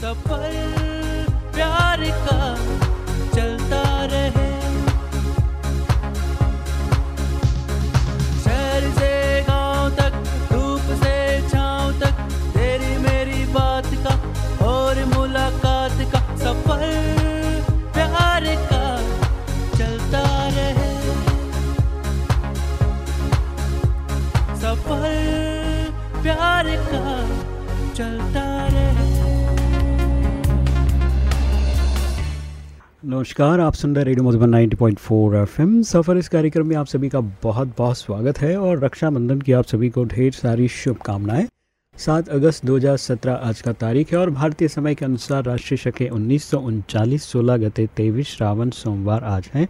सफ़र प्यार का चलता नमस्कार, आप सुन रहे रेडियो मधुबन 90.4 एफएम। सफ़र इस कार्यक्रम में आप सभी का बहुत बहुत स्वागत है और रक्षाबंधन की आप सभी को ढेर सारी शुभकामनाएँ। 7 अगस्त 2017 आज का तारीख है और भारतीय समय के अनुसार राष्ट्रीय शके उन्नीस सौ उनचालीस, सोलह गते तेईस श्रावण सोमवार आज है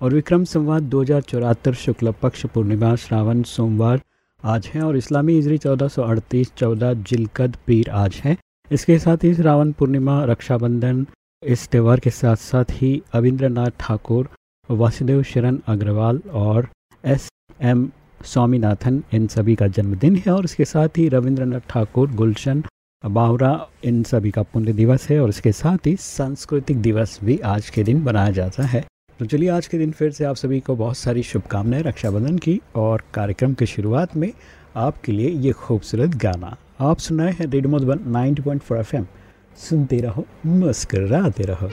और विक्रम संवाद दो हज़ार शुक्ल पक्ष, पूर्णिमा श्रावण सोमवार आज है और इस्लामी हिजरी चौदह सौ अड़तीस जिलकद पीर आज है। इसके साथ ही श्रावण पूर्णिमा, रक्षाबंधन इस त्यौहार के साथ साथ ही अविंद्रनाथ ठाकुर, वासुदेव शरण अग्रवाल और एस एम स्वामीनाथन, इन सभी का जन्मदिन है और इसके साथ ही रविंद्रनाथ ठाकुर, गुलशन, बावरा, इन सभी का पुण्य दिवस है और इसके साथ ही सांस्कृतिक दिवस भी आज के दिन मनाया जाता है। तो चलिए आज के दिन फिर से आप सभी को बहुत सारी शुभकामनाएँ, रक्षाबंधन की और कार्यक्रम की शुरुआत में आपके लिए ये खूबसूरत गाना। आप सुनाए हैं रेडियो मधुबन 90.4 एफएम सुनते रहो मुस्कराते रहो।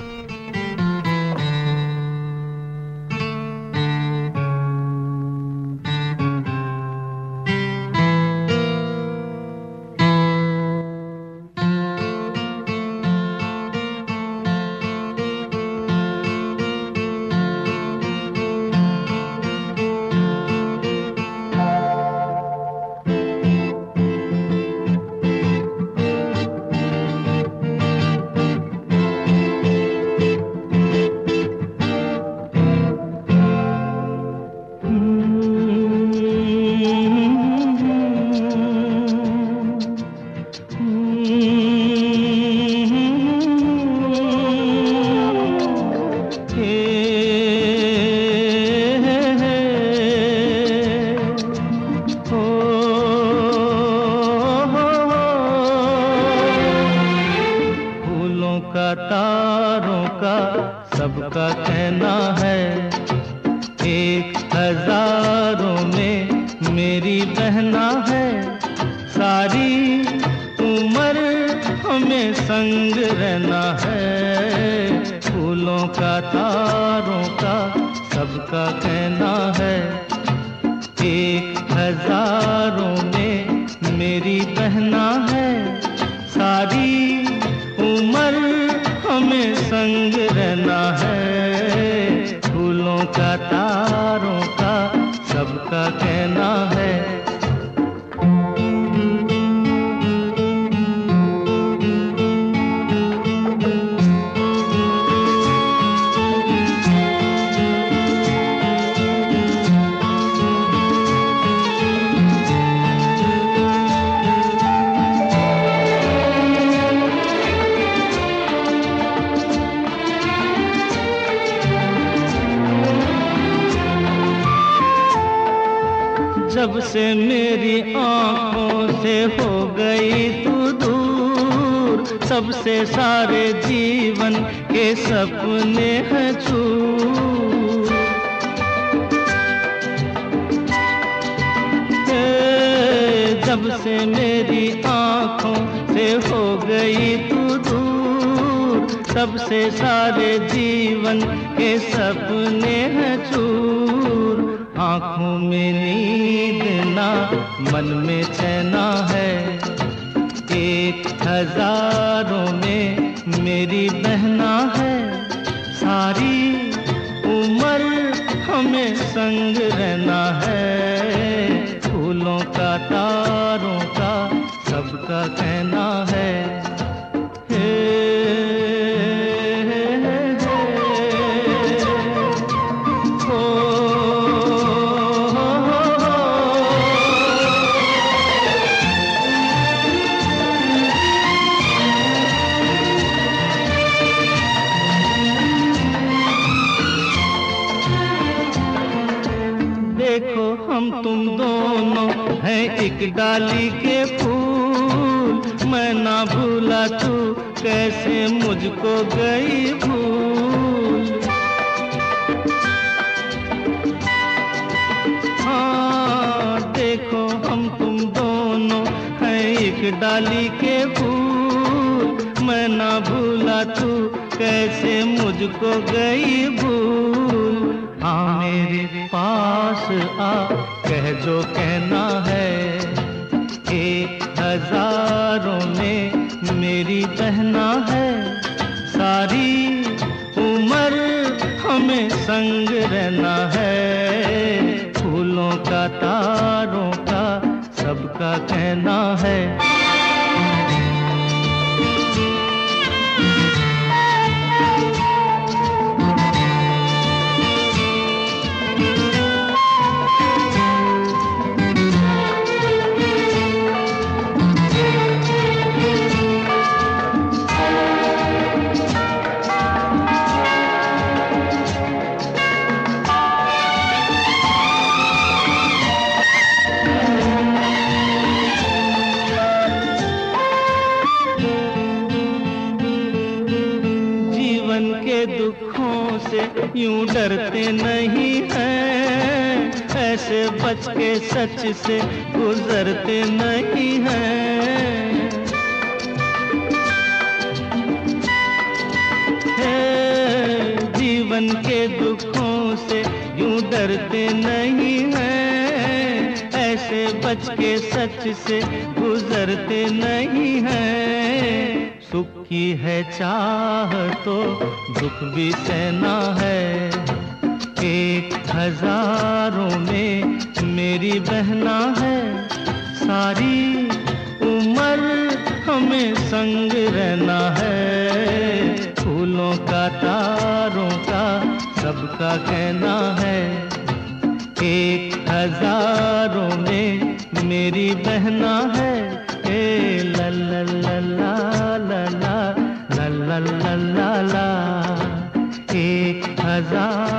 सबसे सारे जीवन के सपने हैं हे, जब से मेरी आँखों से हो गई तू दूर सबसे सारे जीवन के सपने हैं चूर। आँखों में नींद ना मन में चैना है एक हज़ारों मेरी बहना है। सारी उम्र हमें संग रहना है। हैं एक डाली के फूल। मैं ना भूला तू कैसे मुझको गई भूल। हाँ देखो हम तुम दोनों हैं एक डाली के फूल। मैं ना भूला तू कैसे मुझको गई भूल। हाँ मेरे पास आ कह जो कहना है। एक हज़ारों में मेरी बहना है। सारी उम्र हमें संग रहना है। फूलों का तारों का सबका कहना है। यूँ डरते नहीं हैं ऐसे बच के सच से गुजरते नहीं हैं। हे, जीवन के दुखों से यूँ डरते नहीं हैं ऐसे बच के सच से गुजरते नहीं हैं। सुख की है चाह तो दुख भी सहना है। एक हज़ारों में मेरी बहना है सारी उम्र हमें संग रहना है फूलों का तारों का सबका कहना है एक हज़ारों में मेरी बहना है ए ला ला ला ला ला ला एक हज़ारों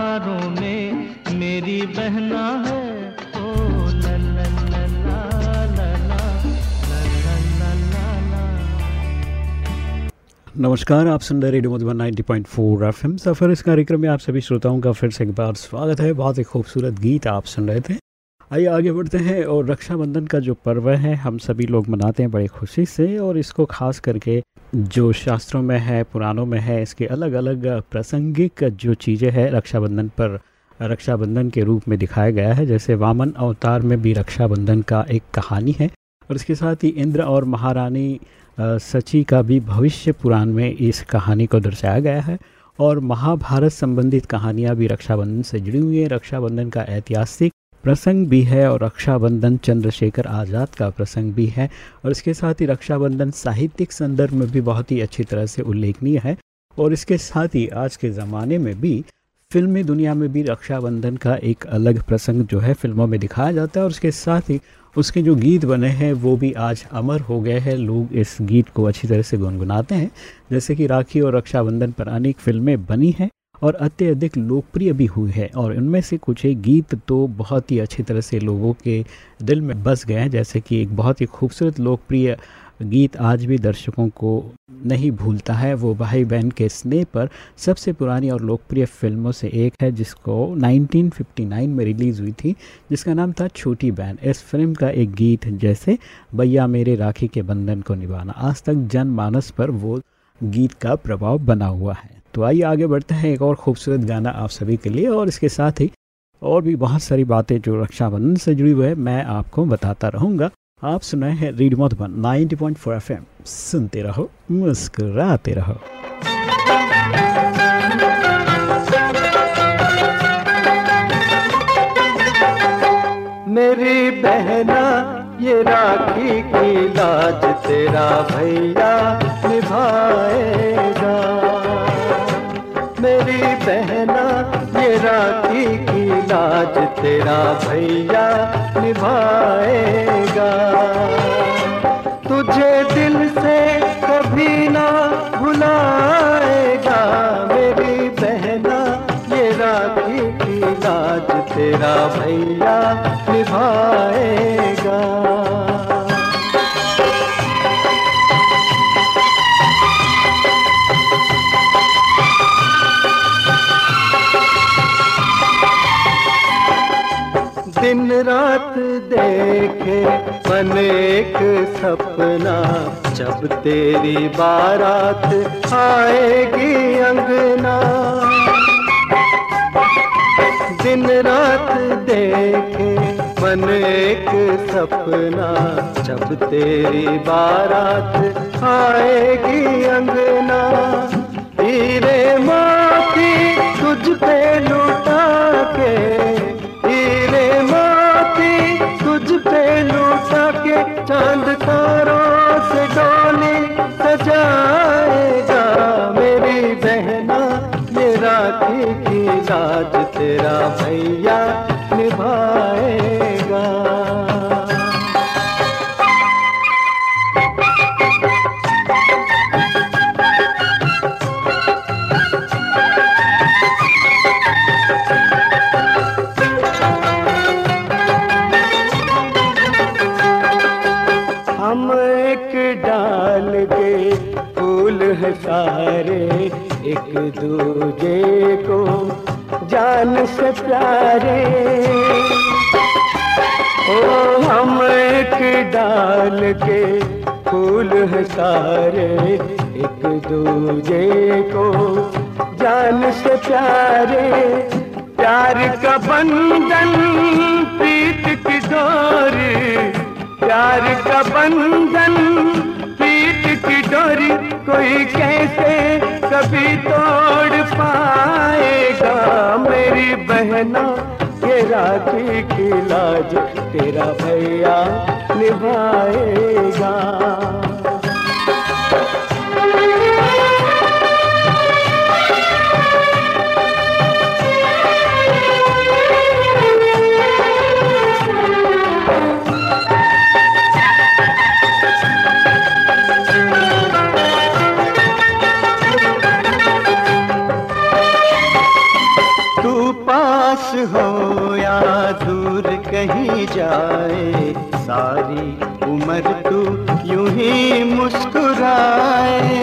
नमस्कार, आप सुन रहे रेडियो मधुबन 90.4 एफएम। सफ़र इस कार्यक्रम में आप सभी श्रोताओं का फिर से एक बार स्वागत है। बहुत ही खूबसूरत गीत आप सुन रहे थे। आइए आगे बढ़ते हैं और रक्षाबंधन का जो पर्व है, हम सभी लोग मनाते हैं बड़ी खुशी से और इसको खास करके जो शास्त्रों में है, पुराणों में है, इसके अलग अलग प्रासंगिक जो चीज़ें हैं, रक्षाबंधन पर रक्षाबंधन के रूप में दिखाया गया है। जैसे वामन अवतार में भी रक्षाबंधन का एक कहानी है। और इसके साथ ही इंद्र और महारानी सची का भी भविष्य पुराण में इस कहानी को दर्शाया गया है। और महाभारत संबंधित कहानियाँ भी रक्षाबंधन से जुड़ी हुई हैं। रक्षाबंधन का ऐतिहासिक प्रसंग भी है और रक्षाबंधन चंद्रशेखर आज़ाद का प्रसंग भी है। और इसके साथ ही रक्षाबंधन साहित्यिक संदर्भ में भी बहुत ही अच्छी तरह से उल्लेखनीय है। और इसके साथ ही आज के ज़माने में भी फिल्मी दुनिया में भी रक्षाबंधन का एक अलग प्रसंग जो है फ़िल्मों में दिखाया जाता है। और उसके साथ ही उसके जो गीत बने हैं, वो भी आज अमर हो गए हैं। लोग इस गीत को अच्छी तरह से गुनगुनाते हैं। जैसे कि राखी और रक्षाबंधन पर अनेक फ़िल्में बनी हैं और अत्यधिक लोकप्रिय भी हुई है और उनमें से कुछ एक गीत तो बहुत ही अच्छी तरह से लोगों के दिल में बस गए हैं। जैसे कि एक बहुत ही खूबसूरत लोकप्रिय गीत आज भी दर्शकों को नहीं भूलता है। वो भाई बहन के स्नेह पर सबसे पुरानी और लोकप्रिय फ़िल्मों से एक है, जिसको 1959 में रिलीज़ हुई थी, जिसका नाम था छोटी बहन। इस फ़िल्म का एक गीत जैसे, भैया मेरे राखी के बंधन को निभाना। आज तक जनमानस पर वो गीत का प्रभाव बना हुआ है। तो आइए आगे बढ़ते हैं एक और खूबसूरत गाना आप सभी के लिए, और इसके साथ ही और भी बहुत सारी बातें जो रक्षाबंधन से जुड़ी हुई है, मैं आपको बताता रहूँगा। आप सुनाए हैं रेडियो मधुबन 90.4 पॉइंट सुनते रहो, मुस्कुराते रहो। मेरी बहना, ये राखी की लाज तेरा भैया निभाएगा तेरा भैया निभाएगा। तुझे दिल से कभी ना भुलाएगा। मेरी बहना, ये राखी की लाज तेरा भैया निभाएगा। देखे, मन एक सपना, जब तेरी बारात आएगी अंगना। दिन रात देखे, मन एक सपना, जब तेरी बारात आएगी अंगना। हीरे मोती तुझ पे लुटा के लुटा के चाँद तारों से डोली सजाएगा मेरी बहना मेरा की लाज तेरा भैया। के फूल है सारे एक दूजे को। जान से प्यारे, प्यार का बंधन, प्रीत की डोरी। प्यार का बंधन पीठ की डोरी। कोई कैसे कभी तोड़ पाएगा मेरी बहना? ये राखी की लाज तेरा भैया निभाएगा। मुस्कुराए।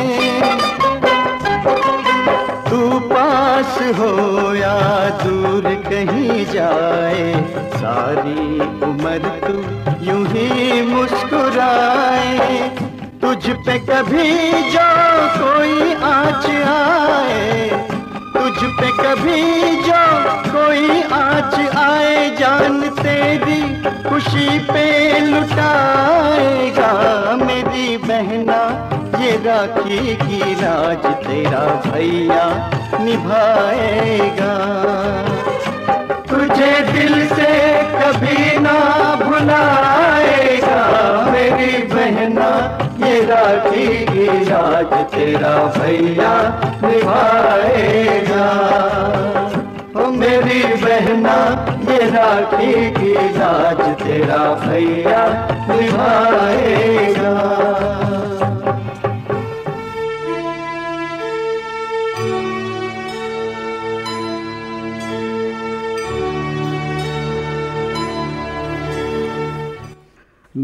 तू पास हो या दूर कहीं जाए, सारी उम्र तू यूँ ही मुस्कुराए। तुझ पे कभी जो कोई आँच आए तुझ पे कभी जो कोई आँच आए जान तेरी खुशी पे लुटाएगा। मेरी बहना, ये राखी की राज तेरा भैया निभाएगा। तुझे दिल से कभी ना भुलाएगा मेरी बहना, ये राखी की राज तेरा भैया निभाएगा। ओ मेरी बहना, ये राखी की राज तेरा भैया निभाएगा।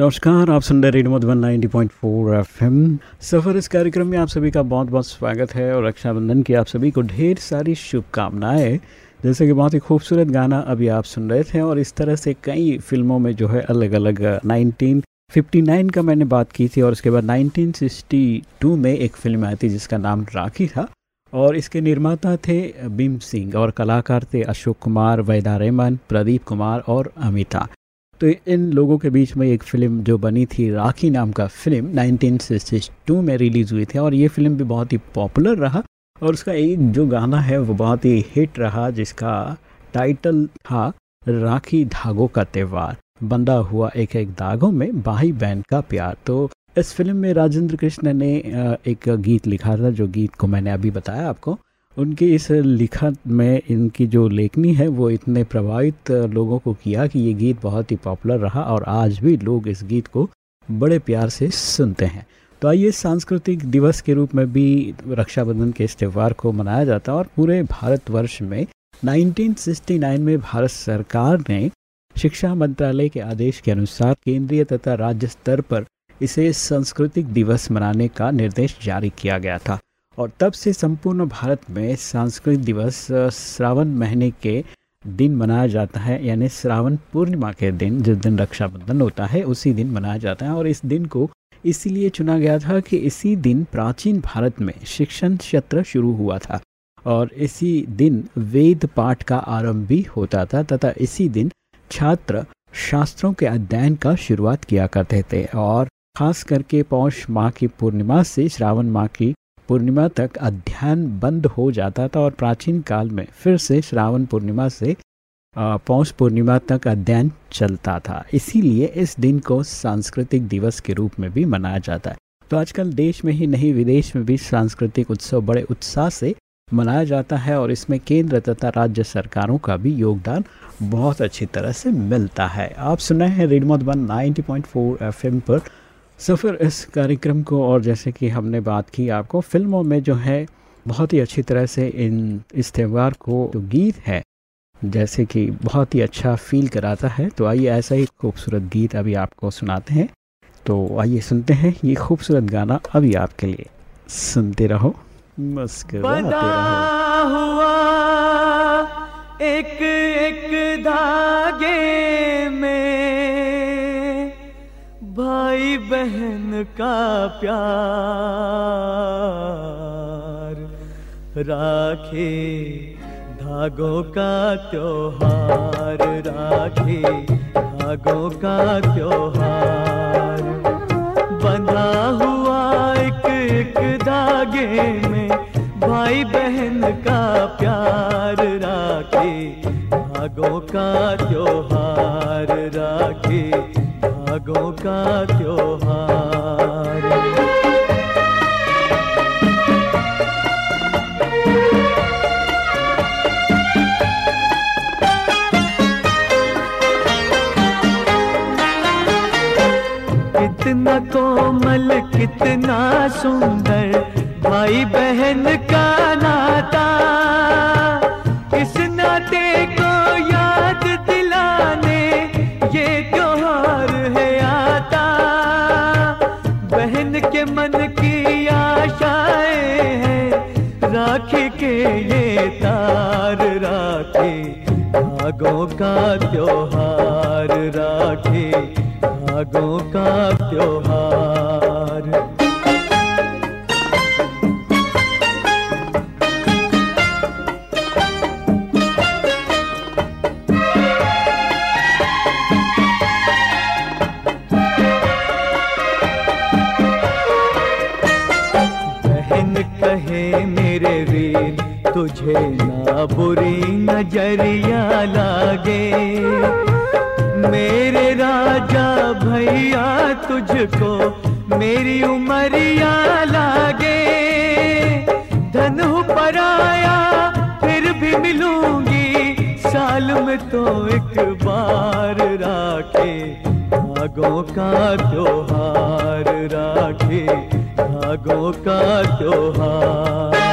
नमस्कार, आप सुन रहे रेडियो मधुबन 90.4 एफएम। सफ़र इस कार्यक्रम में आप सभी का बहुत बहुत स्वागत है और रक्षाबंधन की आप सभी को ढेर सारी शुभकामनाएँ। जैसे कि बहुत ही खूबसूरत गाना अभी आप सुन रहे थे और इस तरह से कई फ़िल्मों में जो है अलग अलग 1959 का मैंने बात की थी और उसके बाद 1962 में एक फ़िल्म आई थी जिसका नाम राखी था और इसके निर्माता थे भीम सिंह और कलाकार थे अशोक कुमार, वैदा रेमन प्रदीप कुमार और अमिता। तो इन लोगों के बीच में एक फ़िल्म जो बनी थी, राखी नाम का फ़िल्म 1962 में रिलीज़ हुई थी और ये फ़िल्म भी बहुत ही पॉपुलर रहा और उसका एक जो गाना है वो बहुत ही हिट रहा जिसका टाइटल था राखी धागों का त्यौहार बंदा हुआ एक एक दागों में भाई बहन का प्यार। तो इस फ़िल्म में राजेंद्र कृष्ण ने एक गीत लिखा था जो गीत को मैंने अभी बताया आपको। उनकी इस लिखत में इनकी जो लेखनी है, वो इतने प्रभावित लोगों को किया कि ये गीत बहुत ही पॉपुलर रहा और आज भी लोग इस गीत को बड़े प्यार से सुनते हैं। तो आइए सांस्कृतिक दिवस के रूप में भी रक्षाबंधन के इस त्यौहार को मनाया जाता है और पूरे भारतवर्ष में 1969 में भारत सरकार ने शिक्षा मंत्रालय के आदेश के अनुसार केंद्रीय तथा राज्य स्तर पर इसे सांस्कृतिक दिवस मनाने का निर्देश जारी किया गया था। और तब से संपूर्ण भारत में सांस्कृतिक दिवस श्रावण महीने के दिन मनाया जाता है, यानी श्रावण पूर्णिमा के दिन, जिस दिन रक्षाबंधन होता है, उसी दिन मनाया जाता है। और इस दिन को इसीलिए चुना गया था कि इसी दिन प्राचीन भारत में शिक्षण क्षेत्र शुरू हुआ था और इसी दिन वेद पाठ का आरंभ भी होता था तथा इसी दिन छात्र शास्त्रों के अध्ययन का शुरुआत किया करते थे। और खास करके पौष माह की पूर्णिमा से श्रावण माह की पूर्णिमा तक अध्ययन बंद हो जाता था और प्राचीन काल में फिर से श्रावण पूर्णिमा से पौष पूर्णिमा तक अध्ययन चलता था। इसीलिए इस दिन को सांस्कृतिक दिवस के रूप में भी मनाया जाता है। तो आजकल देश में ही नहीं, विदेश में भी सांस्कृतिक उत्सव बड़े उत्साह से मनाया जाता है और इसमें केंद्र तथा राज्य सरकारों का भी योगदान बहुत अच्छी तरह से मिलता है। आप सुना है हैं रेडमो वन नाइनटी पॉइंट पर सफ़र इस कार्यक्रम को, और जैसे कि हमने बात की आपको, फ़िल्मों में जो है, बहुत ही अच्छी तरह से इन, इस त्यौहार को जो गीत है, जैसे कि बहुत ही अच्छा फील कराता है। तो आइए ऐसा ही खूबसूरत गीत अभी आपको सुनाते हैं। तो आइए सुनते हैं ये खूबसूरत गाना अभी आपके लिए। सुनते रहो, मुस्कुराते हुआ एक एक धागे में। भाई बहन का प्यार। राखे धागों का त्योहार, राखी धागों का त्योहार। बंधा हुआ एक एक धागे में भाई बहन का प्यार। राखी धागों का त्योहार, राखी धागों का त्योहार। कितना कोमल कितना सुंदर भाई बहन मन की आशाएँ हैं। राखी के ये तार राखी भागों का त्योहार राखी भागों का त्योहार। तुझे ना बुरी नज़रिया लागे। मेरे राजा भैया तुझको मेरी उमरिया लागे। धन पराया, फिर भी मिलूँगी। साल में तो एक बार राखे। भागों का त्योहार, राखे। भागों का त्योहार।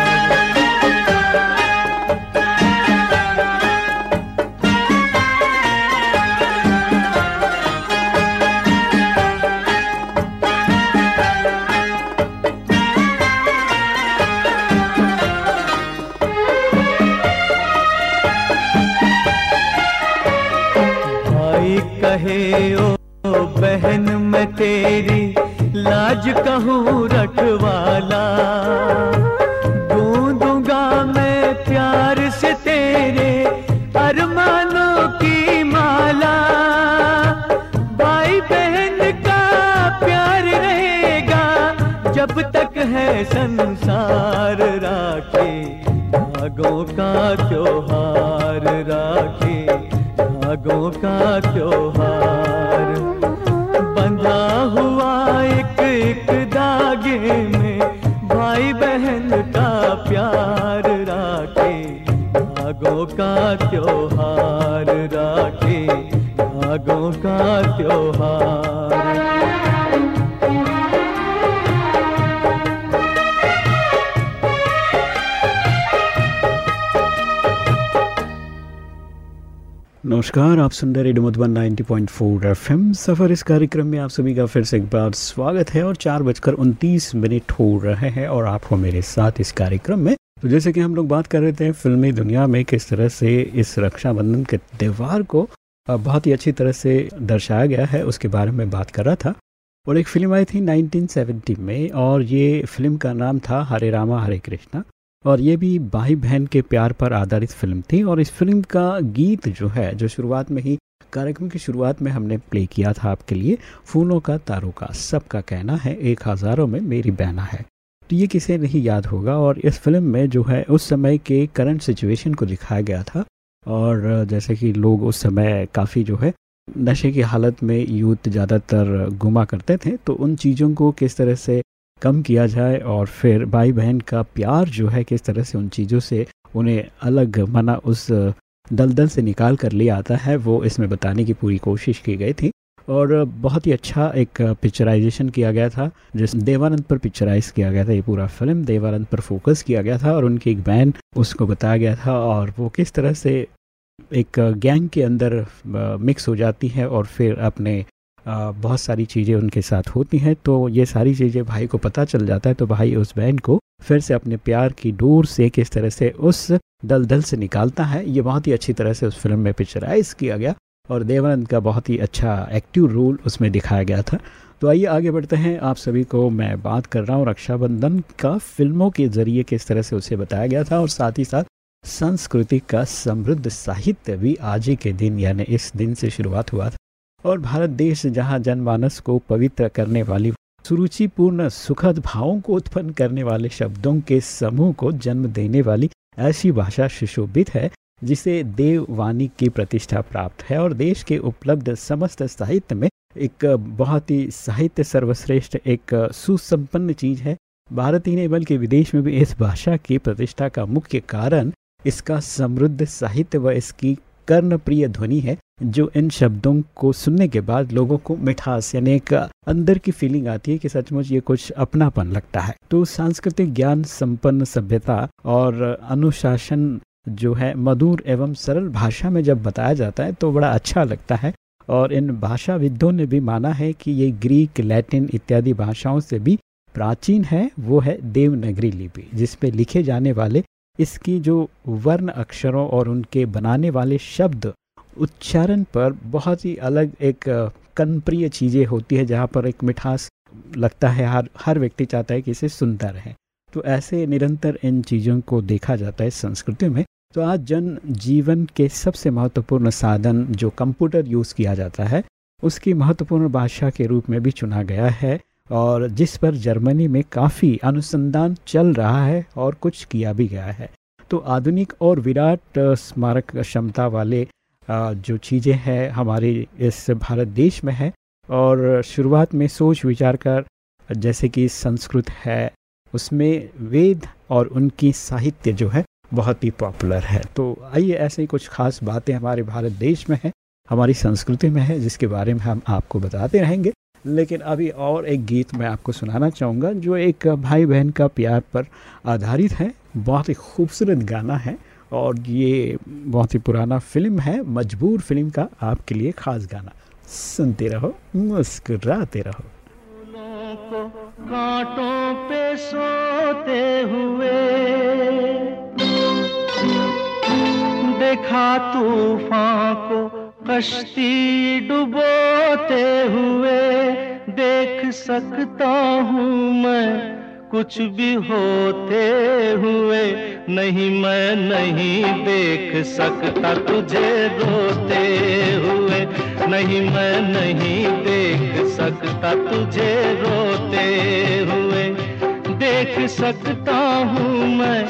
नमस्कार, आप सुन रहे रेडियो मधुबन 90.4 एफएम। सफ़र इस कार्यक्रम में आप सभी का फिर से एक बार स्वागत है और चार बजकर उनतीस मिनट हो रहे हैं और आप हो मेरे साथ इस कार्यक्रम में। तो जैसे कि हम लोग बात कर रहे थे फिल्मी दुनिया में किस तरह से इस रक्षाबंधन के त्यौहार को बहुत ही अच्छी तरह से दर्शाया गया है, उसके बारे में बात कर रहा था। और एक फ़िल्म आई थी 1970 में और ये फ़िल्म का नाम था हरे रामा, हरे कृष्णा। और ये भी भाई बहन के प्यार पर आधारित फ़िल्म थी और इस फ़िल्म का गीत जो है, जो शुरुआत में ही, कार्यक्रम की शुरुआत में हमने प्ले किया था आपके लिए, फूलों का तारों का, सबका कहना है, एक हज़ारों में मेरी बहना है। तो ये किसे नहीं याद होगा और इस फ़िल्म में जो है, उस समय के करंट सिचुएशन को दिखाया गया था और जैसे कि लोग उस समय काफ़ी जो है, नशे की हालत में यूथ ज़्यादातर गुमा करते थे तो उन चीज़ों को किस तरह से कम किया जाए और फिर भाई बहन का प्यार जो है किस तरह से उन चीज़ों से उन्हें अलग मना उस दलदल से निकाल कर लिया आता है, वो इसमें बताने की पूरी कोशिश की गई थी। और बहुत ही अच्छा एक पिक्चराइजेशन किया गया था, जिस देवानंद पर पिक्चराइज किया गया था, ये पूरा फ़िल्म देवानंद पर फोकस किया गया था और उनकी एक बहन उसको बताया गया था और वो किस तरह से एक गैंग के अंदर मिक्स हो जाती है और फिर अपने बहुत सारी चीज़ें उनके साथ होती हैं तो ये सारी चीज़ें भाई को पता चल जाता है तो भाई उस बहन को फिर से अपने प्यार की डोर से किस तरह से उस दलदल से निकालता है, ये बहुत ही अच्छी तरह से उस फ़िल्म में पिक्चराइज किया गया और देवानंद का बहुत ही अच्छा एक्टिव रोल उसमें दिखाया गया था। तो आइए आगे बढ़ते हैं। आप सभी को मैं बात कर रहा हूँ रक्षाबंधन का फ़िल्मों के ज़रिए किस तरह से उसे बताया गया था और साथ ही साथ संस्कृति का समृद्ध साहित्य भी आज ही के दिन, यानी इस दिन से शुरुआत हुआ था। और भारत देश जहाँ जनमानस को पवित्र करने वाली सुरुचिपूर्ण सुखद भावों को उत्पन्न करने वाले शब्दों के समूह को जन्म देने वाली ऐसी भाषा सुशोभित है, जिसे देववाणी की प्रतिष्ठा प्राप्त है और देश के उपलब्ध समस्त साहित्य में एक बहुत ही साहित्य सर्वश्रेष्ठ, एक सुसंपन्न चीज़ है। भारत ही नहीं, बल्कि विदेश में भी इस भाषा की प्रतिष्ठा का मुख्य कारण इसका समृद्ध साहित्य व इसकी कर्ण प्रिय ध्वनि है। जो इन शब्दों को सुनने के बाद लोगों को मिठास, यानी एक अंदर की फीलिंग आती है कि सचमुच ये कुछ अपनापन लगता है। तो सांस्कृतिक ज्ञान, संपन्न सभ्यता और अनुशासन जो है, मधुर एवं सरल भाषा में जब बताया जाता है तो बड़ा अच्छा लगता है। और इन भाषाविदों ने भी माना है कि ये ग्रीक, लैटिन इत्यादि भाषाओं से भी प्राचीन है, वो है देवनगरी लिपि, जिसपे लिखे जाने वाले इसकी जो वर्ण अक्षरों और उनके बनाने वाले शब्द उच्चारण पर बहुत ही अलग एक कनप्रिय चीज़ें होती है, जहाँ पर एक मिठास लगता है, हर हर व्यक्ति चाहता है कि इसे सुनता रहे। तो ऐसे निरंतर इन चीज़ों को देखा जाता है संस्कृति में। तो आज जन जीवन के सबसे महत्वपूर्ण साधन जो कंप्यूटर यूज़ किया जाता है, उसकी महत्वपूर्ण भाषा के रूप में भी चुना गया है और जिस पर जर्मनी में काफ़ी अनुसंधान चल रहा है और कुछ किया भी गया है। तो आधुनिक और विराट स्मारक क्षमता वाले जो चीज़ें हैं, हमारे इस भारत देश में है, और शुरुआत में सोच विचार कर, जैसे कि संस्कृत है, उसमें वेद और उनकी साहित्य जो है, बहुत ही पॉपुलर है। तो आइए ऐसे ही कुछ खास बातें हमारे भारत देश में है, हमारी संस्कृति में है, जिसके बारे में हम आपको बताते रहेंगे। लेकिन अभी और एक गीत मैं आपको सुनाना चाहूँगा, जो एक भाई बहन का प्यार पर आधारित है, बहुत ही खूबसूरत गाना है। और ये बहुत ही पुराना फ़िल्म है, मजबूर फ़िल्म का आपके लिए खास गाना। सुनते रहो, मुस्कुराते रहो। कांटों पे सोते हुए, देखा तूफ़ान को कश्ती डुबोते हुए, देख सकता हूँ मैं कुछ भी होते हुए। नहीं, मैं नहीं देख सकता तुझे रोते हुए। नहीं, मैं नहीं देख सकता तुझे रोते हुए। देख सकता हूँ मैं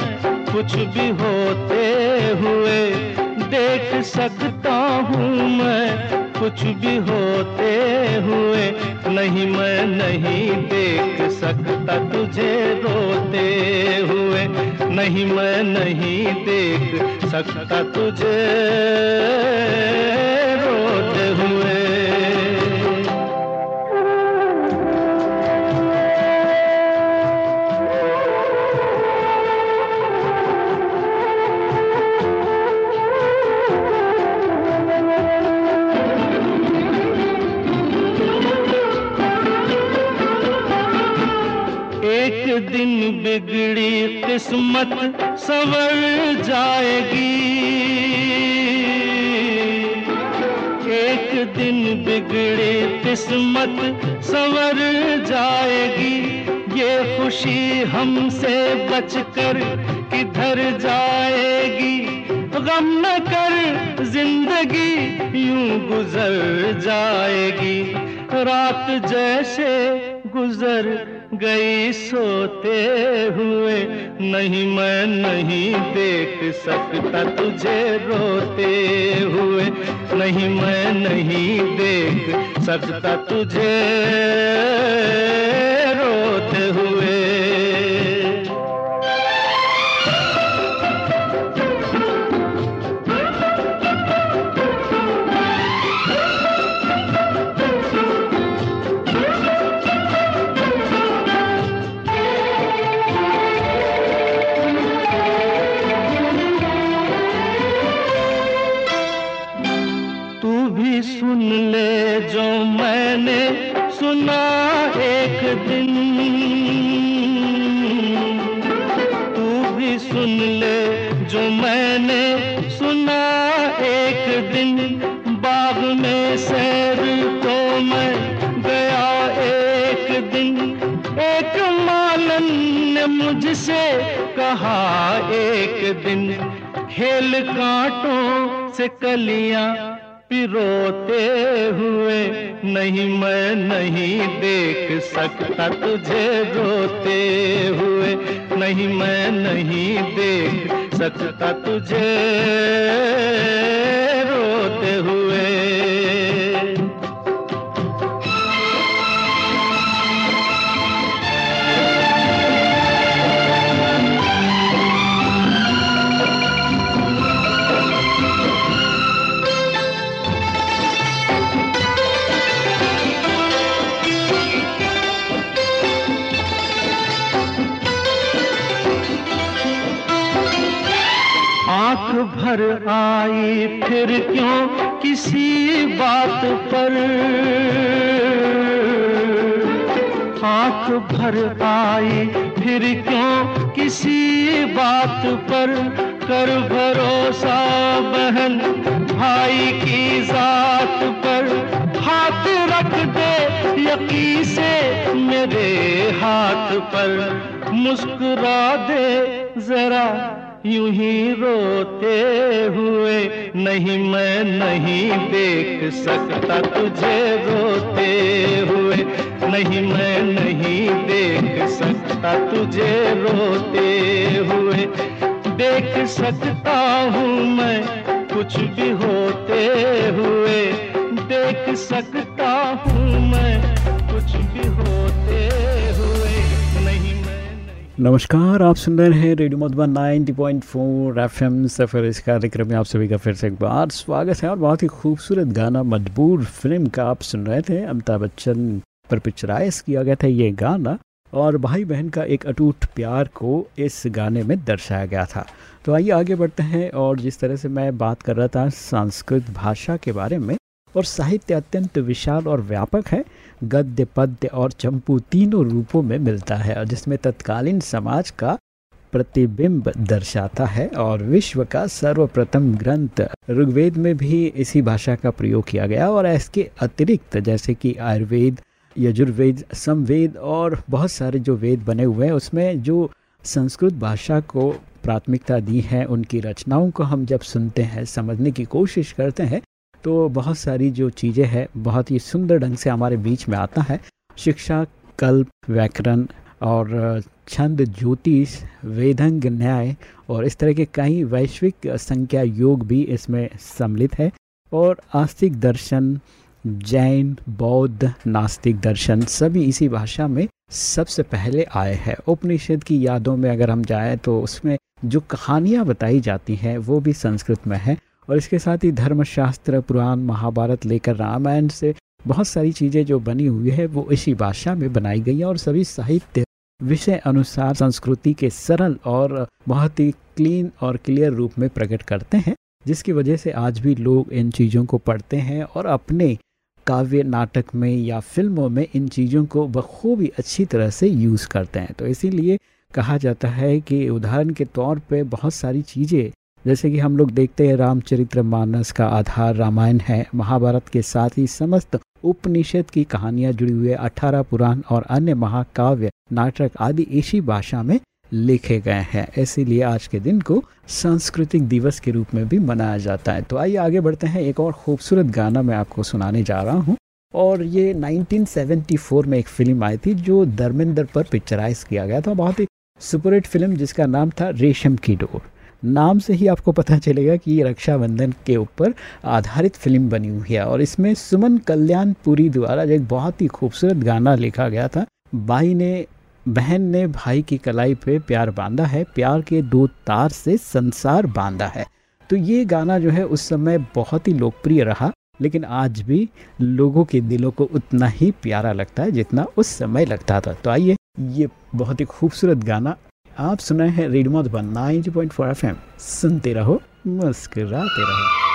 कुछ भी होते हुए। देख सकता हूँ मैं कुछ भी होते हुए, नहीं मैं नहीं देख सकता तुझे रोते हुए। नहीं मैं नहीं देख सकता तुझे रोते हुए। दिन बिगड़ी किस्मत संवर जाएगी। एक दिन बिगड़ी किस्मत सवर जाएगी। ये खुशी हमसे बचकर किधर जाएगी? गम न कर ज़िंदगी यूँ गुजर जाएगी। रात जैसे गुजर गई सोते हुए, नहीं मैं नहीं देख सकता तुझे रोते हुए, नहीं मैं नहीं देख सकता तुझे रोते हुए। कहा एक दिन, खेल कांटों से कलियाँ पिरोते हुए, नहीं मैं नहीं देख सकता तुझे रोते हुए, नहीं मैं नहीं देख सकता तुझे रोते हुए। फिर क्यों किसी बात पर? आँख भर आई, फिर क्यों किसी बात पर? कर भरोसा बहन भाई की जात पर। हाथ रख दे यकी से मेरे हाथ पर। मुस्कुरा दे जरा यूँ ही रोते हुए नहीं मैं नहीं देख सकता तुझे रोते हुए। नहीं मैं नहीं देख सकता तुझे रोते हुए। देख सकता हूँ मैं कुछ भी होते हुए। देख सकता हूँ मैं नमस्कार, आप सुन रहे हैं रेडियो मधुबन 90.4 एफएम सफ़र। इस कार्यक्रम में आप सभी का फिर से एक बार स्वागत है और बहुत ही खूबसूरत गाना, मजबूर फ़िल्म का आप सुन रहे थे। अमिताभ बच्चन पर पिक्चराइज किया गया था ये गाना और भाई बहन का एक अटूट प्यार को इस गाने में दर्शाया गया था। तो आइए आगे बढ़ते हैं और जिस तरह से मैं बात कर रहा था, संस्कृत भाषा के बारे में और साहित्य अत्यंत विशाल और व्यापक है गद्य, पद्य और चंपू तीनों रूपों में मिलता है और जिसमें तत्कालीन समाज का प्रतिबिंब दर्शाता है और विश्व का सर्वप्रथम ग्रंथ ऋग्वेद में भी इसी भाषा का प्रयोग किया गया और इसके अतिरिक्त जैसे कि आयुर्वेद, यजुर्वेद समवेद और बहुत सारे जो वेद बने हुए हैं, उसमें जो संस्कृत भाषा को प्राथमिकता दी है, उनकी रचनाओं को हम जब सुनते हैं, समझने की कोशिश करते हैं तो बहुत सारी जो चीज़ें हैं, बहुत ही सुंदर ढंग से हमारे बीच में आता है। शिक्षा, कल्प, व्याकरण और छंद, ज्योतिष, वेदंग, न्याय और इस तरह के कई वैश्विक संख्या योग भी इसमें सम्मिलित है। और आस्तिक दर्शन, जैन, बौद्ध, नास्तिक दर्शन सभी इसी भाषा में सबसे पहले आए हैं। उपनिषद की यादों में अगर हम जाएँ तो उसमें जो कहानियाँ बताई जाती हैं, वो भी संस्कृत में है। और इसके साथ ही धर्मशास्त्र, पुराण, महाभारत लेकर रामायण से बहुत सारी चीज़ें जो बनी हुई है, वो इसी भाषा में बनाई गई है और सभी साहित्य विषय अनुसार संस्कृति के सरल और बहुत ही क्लीन और क्लियर रूप में प्रकट करते हैं, जिसकी वजह से आज भी लोग इन चीज़ों को पढ़ते हैं और अपने काव्य, नाटक में या फ़िल्मों में इन चीज़ों को बखूबी अच्छी तरह से यूज़ करते हैं। तो इसीलिए कहा जाता है कि उदाहरण के तौर पे बहुत सारी चीज़ें जैसे कि हम लोग देखते हैं रामचरित्र मानस का आधार रामायण है। महाभारत के साथ ही समस्त उपनिषद की कहानियाँ जुड़ी हुई है। अठारह पुराण और अन्य महाकाव्य, नाटक आदि इसी भाषा में लिखे गए हैं। इसीलिए आज के दिन को सांस्कृतिक दिवस के रूप में भी मनाया जाता है। तो आइए आगे बढ़ते हैं। एक और खूबसूरत गाना मैं आपको सुनाने जा रहा हूँ। और ये 1974 में एक फ़िल्म आई थी जो धर्मेंद्र पर पिक्चराइज किया गया था। बहुत ही सुपरहिट फ़िल्म जिसका नाम था रेशम की डोर। नाम से ही आपको पता चलेगा कि ये रक्षाबंधन के ऊपर आधारित फ़िल्म बनी हुई है और इसमें सुमन कल्याणपुरी द्वारा एक बहुत ही खूबसूरत गाना लिखा गया था भाई ने, बहन ने भाई की कलाई पे प्यार बांधा है, प्यार के दो तार से संसार बांधा है। तो ये गाना जो है उस समय बहुत ही लोकप्रिय रहा, लेकिन आज भी लोगों के दिलों को उतना ही प्यारा लगता है जितना उस समय लगता था। तो आइए, ये बहुत ही खूबसूरत गाना आप सुनाए हैं पॉइंट फोर 90.4 एफएम। सुनते रहो मुस्कुराते रहो।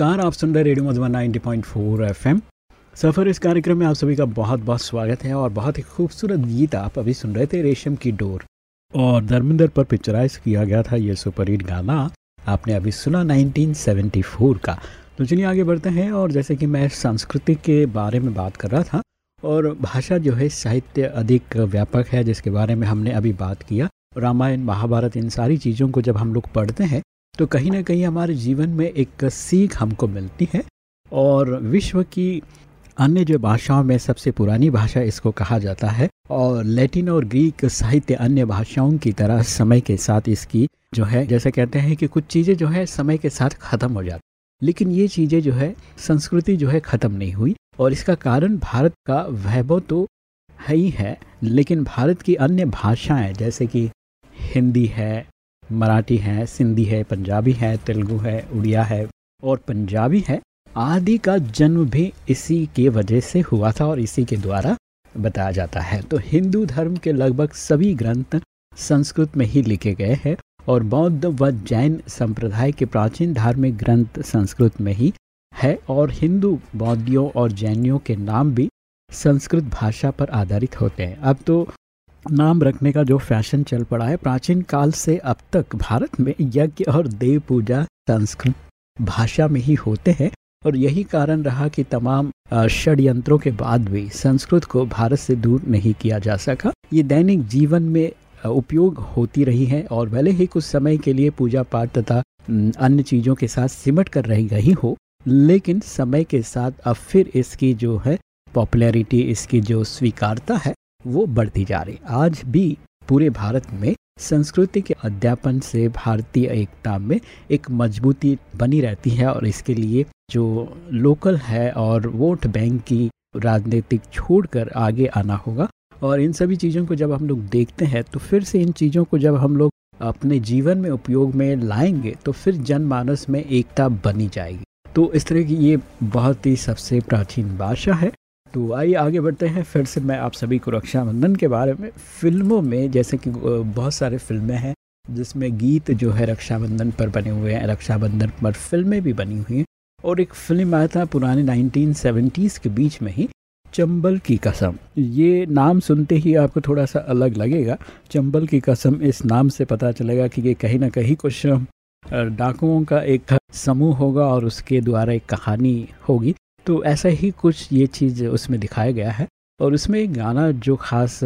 नमस्कार, आप सुन रहे रेडियो मधुबन 90.4 एफएम। सफ़र इस कार्यक्रम में आप सभी का बहुत बहुत स्वागत है और बहुत ही खूबसूरत गीत आप अभी सुन रहे थे, रेशम की डोर। और धर्मेंद्र पर पिक्चराइज किया गया था ये सुपर हिट गाना, आपने अभी सुना 1974 का। तो चलिए आगे बढ़ते हैं और जैसे कि मैं संस्कृति के बारे में बात कर रहा था, और भाषा जो है साहित्य अधिक व्यापक है, जिसके बारे में हमने अभी बात किया। रामायण, महाभारत, इन सारी चीज़ों को जब हम लोग पढ़ते हैं तो कहीं ना कहीं हमारे जीवन में एक सीख हमको मिलती है और विश्व की अन्य जो भाषाओं में सबसे पुरानी भाषा इसको कहा जाता है और लैटिन और ग्रीक साहित्य अन्य भाषाओं की तरह समय के साथ इसकी जो है, जैसे कहते हैं कि कुछ चीज़ें जो है समय के साथ ख़त्म हो जाती लेकिन ये चीज़ें जो है, संस्कृति जो है ख़त्म नहीं हुई और इसका कारण भारत का वैभव तो है ही है, लेकिन भारत की अन्य भाषाएँ जैसे कि हिंदी है मराठी है, सिंधी है, पंजाबी है, तेलुगु है, उड़िया है और पंजाबी है, आदि का जन्म भी इसी के वजह से हुआ था और इसी के द्वारा बताया जाता है। तो हिंदू धर्म के लगभग सभी ग्रंथ संस्कृत में ही लिखे गए हैं और बौद्ध व जैन संप्रदाय के प्राचीन धार्मिक ग्रंथ संस्कृत में ही है और हिंदू बौद्धियों और जैनियों के नाम भी संस्कृत भाषा पर आधारित होते हैं। अब तो नाम रखने का जो फ़ैशन चल पड़ा है, प्राचीन काल से अब तक भारत में यज्ञ और देव पूजा संस्कृत भाषा में ही होते हैं और यही कारण रहा कि तमाम षड्यंत्रों के बाद भी संस्कृत को भारत से दूर नहीं किया जा सका। ये दैनिक जीवन में उपयोग होती रही है और भले ही कुछ समय के लिए पूजा पाठ तथा अन्य चीज़ों के साथ सिमट कर रह गई हो, लेकिन समय के साथ अब फिर इसकी जो है, पॉपुलैरिटी, इसकी जो स्वीकारता है वो बढ़ती जा रही। आज भी पूरे भारत में संस्कृति के अध्यापन से भारतीय एकता में एक मजबूती बनी रहती है और इसके लिए जो लोकल है और वोट बैंक की राजनीतिक छोड़कर आगे आना होगा और इन सभी चीज़ों को जब हम लोग देखते हैं तो फिर से इन चीज़ों को जब हम लोग अपने जीवन में उपयोग में लाएँगे तो फिर जनमानस में एकता बनी जाएगी। तो इस तरह की ये बहुत ही सबसे प्राचीन भाषा है। तो आइए आगे बढ़ते हैं। फिर से मैं आप सभी को रक्षाबंधन के बारे में फ़िल्मों में, जैसे कि बहुत सारे फ़िल्में हैं, जिसमें गीत जो है रक्षाबंधन पर बने हुए हैं, रक्षाबंधन पर फ़िल्में भी बनी हुई हैं। और एक फ़िल्म आया था पुराने 1970s के बीच में ही, चंबल की कसम। ये नाम सुनते ही आपको थोड़ा सा अलग लगेगा। चंबल की कसम, इस नाम से पता चलेगा कि ये कहीं ना कहीं कुछ डाकुओं का एक समूह होगा और उसके द्वारा एक कहानी होगी। तो ऐसा ही कुछ ये चीज़ उसमें दिखाया गया है और उसमें एक गाना जो खास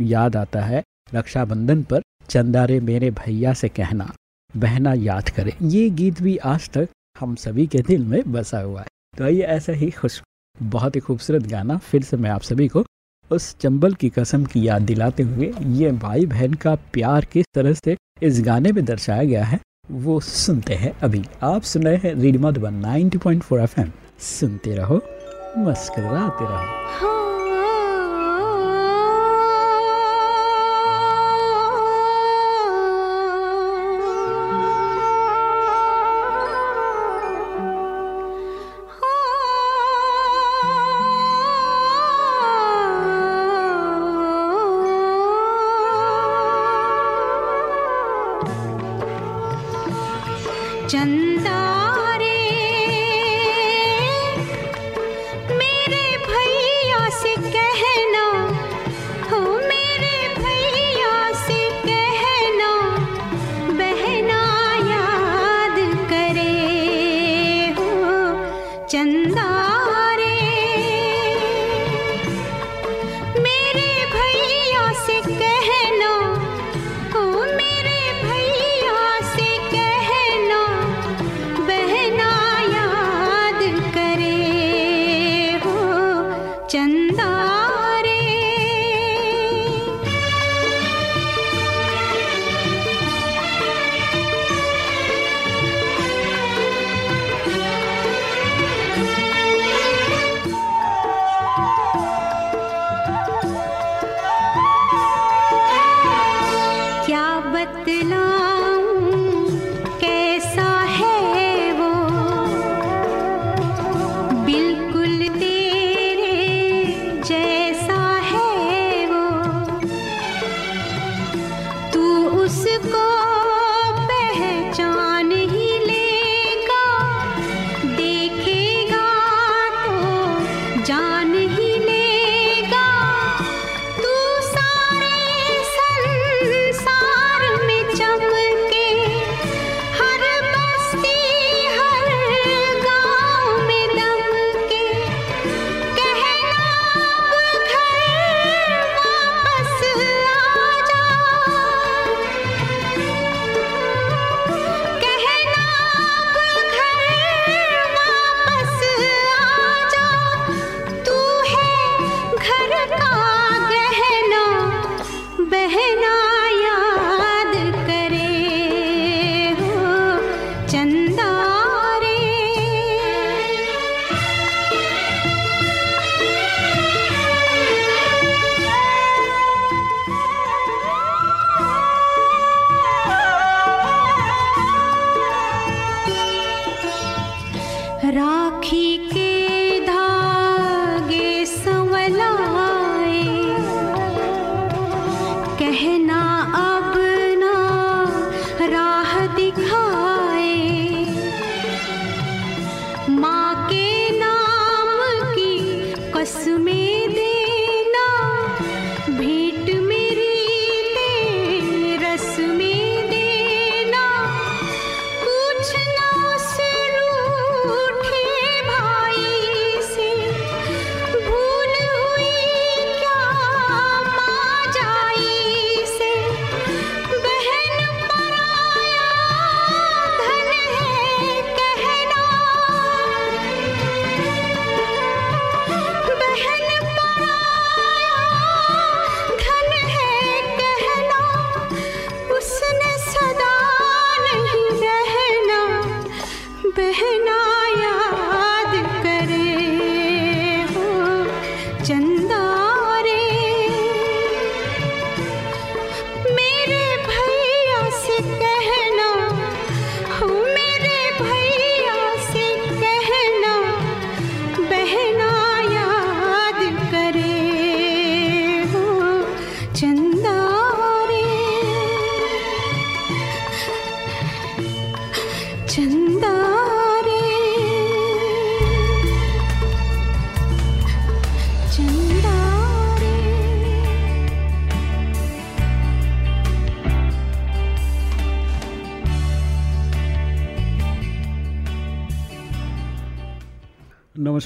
याद आता है रक्षाबंधन पर, चंदारे मेरे भैया से कहना, बहना याद करे। ये गीत भी आज तक हम सभी के दिल में बसा हुआ है। तो ये ऐसा ही खुश, बहुत ही खूबसूरत गाना फिर से मैं आप सभी को उस चंबल की कसम की याद दिलाते हुए, ये भाई बहन का प्यार किस तरह से इस गाने में दर्शाया गया है, वो सुनते हैं अभी। आप सुन रहे हैं रीडमा दुबन 90.4 एफएम सुनते रहो मुस्कुराते रहो। हाँ।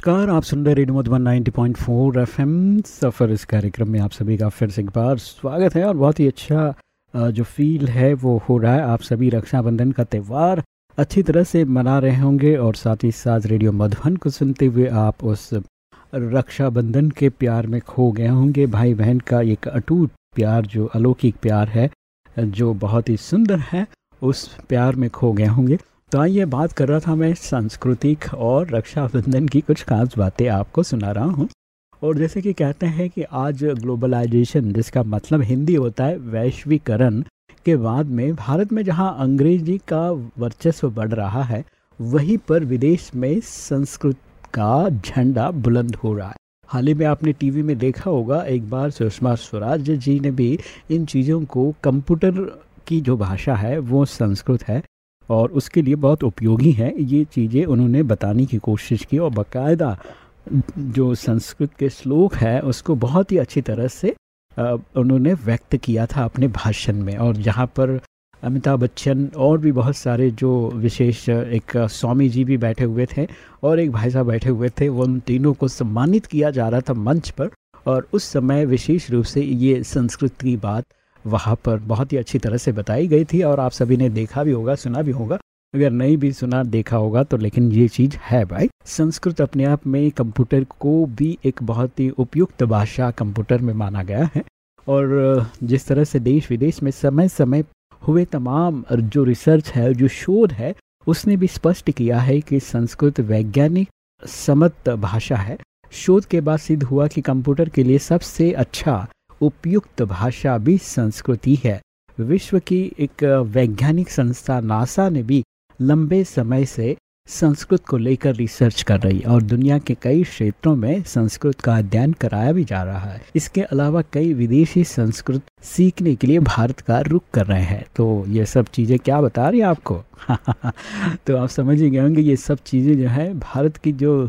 नमस्कार, आप सुन रहे रेडियो मधुबन 90.4 एफएम। सफ़र इस कार्यक्रम में आप सभी का फिर से एक बार स्वागत है और बहुत ही अच्छा जो फील है वो हो रहा है। आप सभी रक्षाबंधन का त्यौहार अच्छी तरह से मना रहे होंगे और साथ ही साथ रेडियो मधुबन को सुनते हुए आप उस रक्षाबंधन के प्यार में खो गए होंगे। भाई बहन का एक अटूट प्यार, जो अलौकिक प्यार है, जो बहुत ही सुंदर है, उस प्यार में खो गए होंगे। तो आइए बात कर रहा था मैं सांस्कृतिक और रक्षाबंधन की कुछ खास बातें आपको सुना रहा हूँ। और जैसे कि कहते हैं कि आज ग्लोबलाइजेशन, जिसका मतलब हिंदी होता है वैश्वीकरण, के बाद में भारत में जहाँ अंग्रेज़ी का वर्चस्व बढ़ रहा है, वहीं पर विदेश में संस्कृत का झंडा बुलंद हो रहा है। हाल ही में आपने टीवी में देखा होगा, एक बार सुषमा स्वराज जी ने भी इन चीज़ों को कंप्यूटर की जो भाषा है, वो संस्कृत है और उसके लिए बहुत उपयोगी है। ये चीज़ें उन्होंने बताने की कोशिश की और बाकायदा जो संस्कृत के श्लोक है, उसको बहुत ही अच्छी तरह से उन्होंने व्यक्त किया था अपने भाषण में। और जहाँ पर अमिताभ बच्चन और भी बहुत सारे जो विशेष एक स्वामी जी भी बैठे हुए थे और एक भाई साहब बैठे हुए थे, वो उन तीनों को सम्मानित किया जा रहा था मंच पर। और उस समय विशेष रूप से ये संस्कृत की बात वहाँ पर बहुत ही अच्छी तरह से बताई गई थी और आप सभी ने देखा भी होगा, सुना भी होगा। अगर नहीं भी सुना, देखा होगा तो लेकिन ये चीज़ है भाई। संस्कृत अपने आप में कंप्यूटर को भी एक बहुत ही उपयुक्त भाषा कंप्यूटर में माना गया है और जिस तरह से देश विदेश में समय समय हुए तमाम जो रिसर्च है, जो शोध है, उसने भी स्पष्ट किया है कि संस्कृत वैज्ञानिक समत भाषा है। शोध के बाद सिद्ध हुआ कि कंप्यूटर के लिए सबसे अच्छा उपयुक्त भाषा भी संस्कृति है। विश्व की एक वैज्ञानिक संस्था नासा ने भी लंबे समय से संस्कृत को लेकर रिसर्च कर रही है और दुनिया के कई क्षेत्रों में संस्कृत का अध्ययन कराया भी जा रहा है। इसके अलावा कई विदेशी संस्कृत सीखने के लिए भारत का रुख कर रहे हैं। तो ये सब चीज़ें क्या बता रही है आपको? तो आप समझ ही गए होंगे ये सब चीज़ें जो है, भारत की जो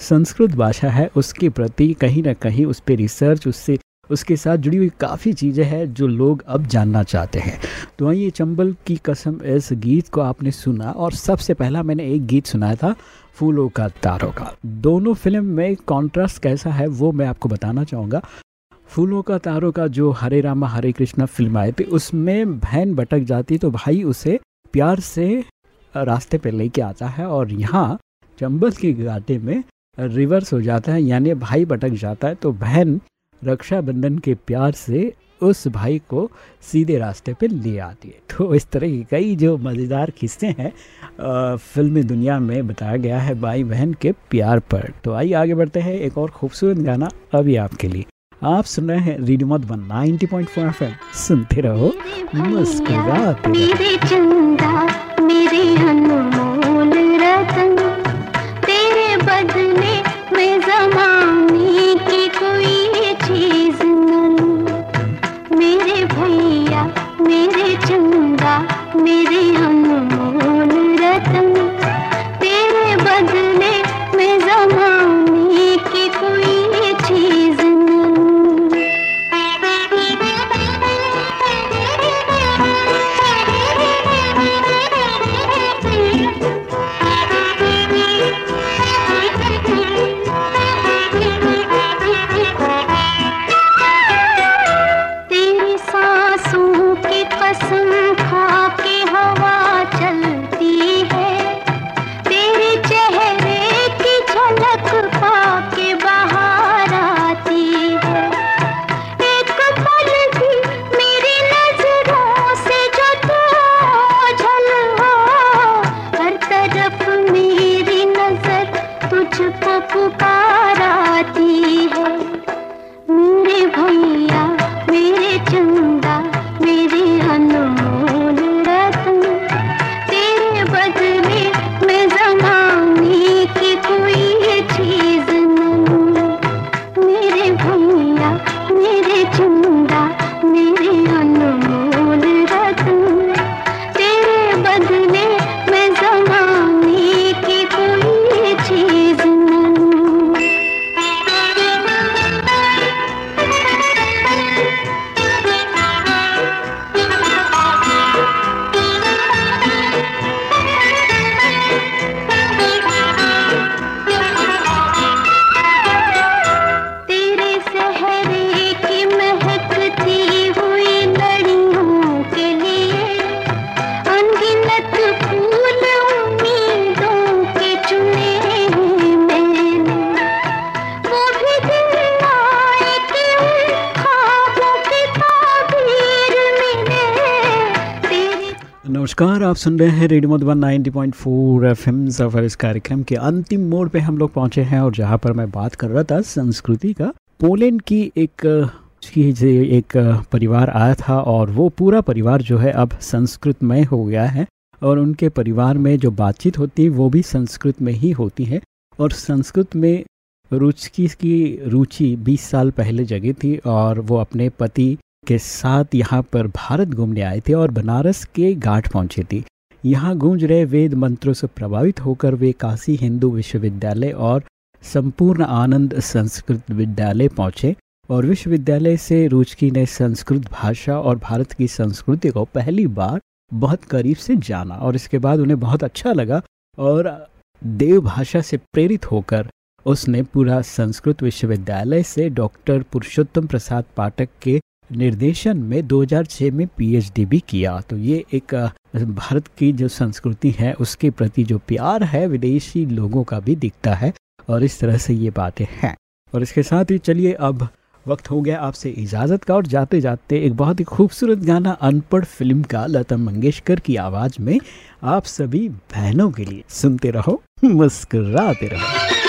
संस्कृत भाषा है, उसके प्रति कहीं ना कहीं उस पर रिसर्च, उससे उसके साथ जुड़ी हुई काफ़ी चीज़ें हैं जो लोग अब जानना चाहते हैं। तो आइए चंबल की कसम इस गीत को आपने सुना और सबसे पहला मैंने एक गीत सुनाया था, फूलों का तारों का। दोनों फ़िल्म में कॉन्ट्रास्ट कैसा है वो मैं आपको बताना चाहूँगा। फूलों का तारों का जो हरे रामा, हरे कृष्णा फ़िल्म आए थे उसमें बहन भटक जाती तो भाई उसे प्यार से रास्ते पे लेके आता है और यहाँ चंबल के घाटे में रिवर्स हो जाता है, यानी भाई भटक जाता है तो बहन रक्षाबंधन के प्यार से उस भाई को सीधे रास्ते पे ले आती है। तो इस तरह की कई जो मज़ेदार किस्से हैं फिल्मी दुनिया में बताया गया है भाई बहन के प्यार पर। तो आइए आगे बढ़ते हैं एक और खूबसूरत गाना अभी आपके लिए। आप सुन रहे हैं रेडियो मधुबन 90.4 एफएम। सुनते रहो, मुस्कुराते रहो। नमस्कार आप सुन रहे हैं रेडियो मधुबन 90.4 एफएम सफ़र इस कार्यक्रम के अंतिम मोड़ पे हम लोग पहुँचे हैं और जहाँ पर मैं बात कर रहा था संस्कृति का। पोलैंड की एक एक परिवार आया था और वो पूरा परिवार जो है अब संस्कृतमय हो गया है और उनके परिवार में जो बातचीत होती है वो भी संस्कृत में ही होती है और संस्कृत में रुचि की, रुचि 20 साल पहले जगी थी और वो अपने पति के साथ यहाँ पर भारत घूमने आए थे और बनारस के घाट पहुँचे थे। यहाँ गूंज रहे वेद मंत्रों से प्रभावित होकर वे काशी हिंदू विश्वविद्यालय और संपूर्ण आनंद संस्कृत विद्यालय पहुँचे और विश्वविद्यालय से रुचकी ने संस्कृत भाषा और भारत की संस्कृति को पहली बार बहुत करीब से जाना और इसके बाद उन्हें बहुत अच्छा लगा और देव भाषा से प्रेरित होकर उसने पूरा संस्कृत विश्वविद्यालय से डॉक्टर पुरुषोत्तम प्रसाद पाठक के निर्देशन में 2006 में पीएचडी भी किया। तो ये एक भारत की जो संस्कृति है, उसके प्रति जो प्यार है, विदेशी लोगों का भी दिखता है, और इस तरह से ये बातें हैं। और इसके साथ ही चलिए, अब वक्त हो गया आपसे इजाज़त का, और जाते जाते एक बहुत ही खूबसूरत गाना अनपढ़ फ़िल्म का लता मंगेशकर की आवाज़ में आप सभी बहनों के लिए सुनते रहो, मुस्कुराते रहो।